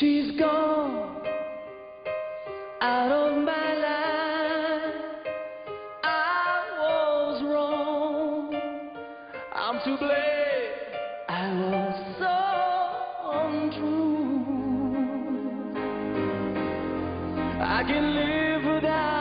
She's gone out of my life. I was wrong. I'm to blame. I was so untrue. I can live without.